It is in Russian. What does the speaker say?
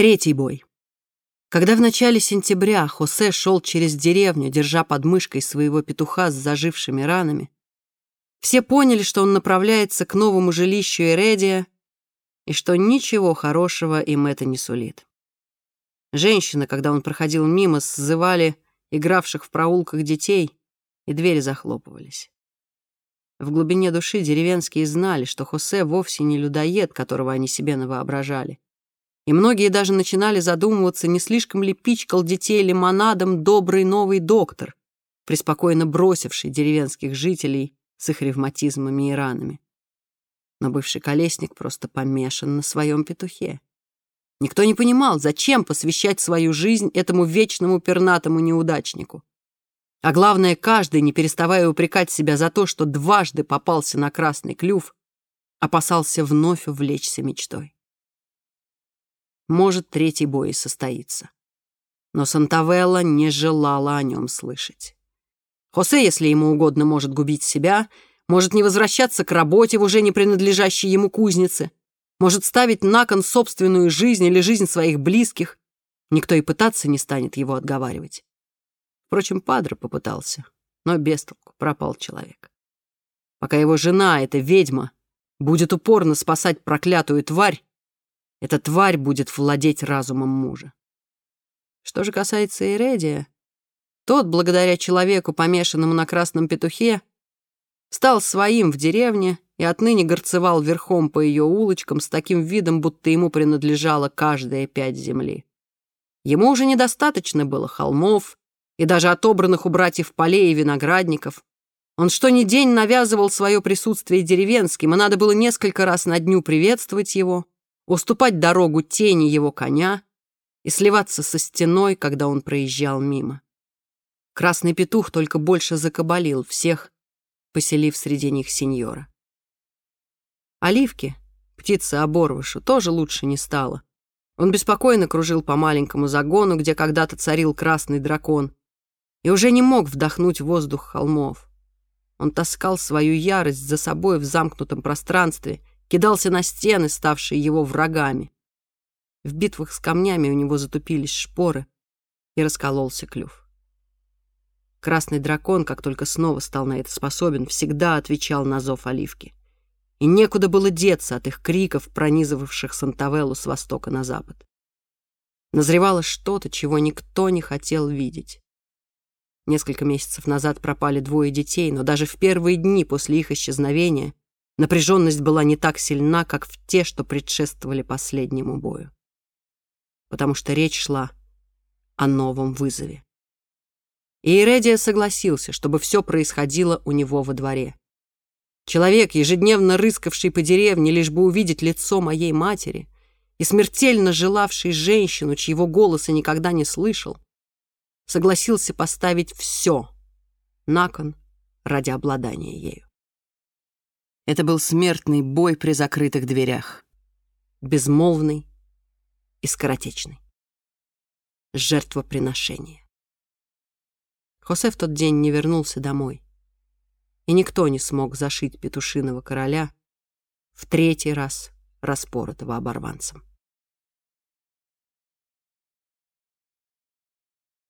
Третий бой. Когда в начале сентября Хосе шел через деревню, держа под мышкой своего петуха с зажившими ранами, все поняли, что он направляется к новому жилищу Эредия и что ничего хорошего им это не сулит. Женщины, когда он проходил мимо, сзывали игравших в проулках детей, и двери захлопывались. В глубине души деревенские знали, что Хосе вовсе не людоед, которого они себе навоображали. И многие даже начинали задумываться, не слишком ли пичкал детей лимонадом добрый новый доктор, преспокойно бросивший деревенских жителей с их ревматизмами и ранами. Но бывший колесник просто помешан на своем петухе. Никто не понимал, зачем посвящать свою жизнь этому вечному пернатому неудачнику. А главное, каждый, не переставая упрекать себя за то, что дважды попался на красный клюв, опасался вновь увлечься мечтой. Может, третий бой и состоится. Но Сантавелла не желала о нем слышать. Хосе, если ему угодно, может губить себя, может не возвращаться к работе в уже не принадлежащей ему кузнице, может ставить на кон собственную жизнь или жизнь своих близких. Никто и пытаться не станет его отговаривать. Впрочем, Падре попытался, но без толку пропал человек. Пока его жена, эта ведьма, будет упорно спасать проклятую тварь, эта тварь будет владеть разумом мужа. Что же касается Эредия, тот, благодаря человеку, помешанному на красном петухе, стал своим в деревне и отныне горцевал верхом по ее улочкам с таким видом, будто ему принадлежала каждая пять земли. Ему уже недостаточно было холмов и даже отобранных у братьев полей и виноградников. Он что ни день навязывал свое присутствие деревенским, и надо было несколько раз на дню приветствовать его, уступать дорогу тени его коня и сливаться со стеной, когда он проезжал мимо. Красный петух только больше закабалил всех, поселив среди них сеньора. Оливки, птица оборвышу, тоже лучше не стало. Он беспокойно кружил по маленькому загону, где когда-то царил красный дракон, и уже не мог вдохнуть воздух холмов. Он таскал свою ярость за собой в замкнутом пространстве, кидался на стены, ставшие его врагами. В битвах с камнями у него затупились шпоры, и раскололся клюв. Красный дракон, как только снова стал на это способен, всегда отвечал на зов оливки. И некуда было деться от их криков, пронизывавших Сантавеллу с востока на запад. Назревало что-то, чего никто не хотел видеть. Несколько месяцев назад пропали двое детей, но даже в первые дни после их исчезновения напряженность была не так сильна, как в те, что предшествовали последнему бою. Потому что речь шла о новом вызове. И Иредия согласился, чтобы все происходило у него во дворе. Человек, ежедневно рыскавший по деревне, лишь бы увидеть лицо моей матери, и смертельно желавший женщину, чьего голоса никогда не слышал, согласился поставить все на кон ради обладания ею. Это был смертный бой при закрытых дверях, безмолвный и скоротечный. Жертвоприношение. Хосе в тот день не вернулся домой. И никто не смог зашить петушиного короля в третий раз распоротого оборванцем.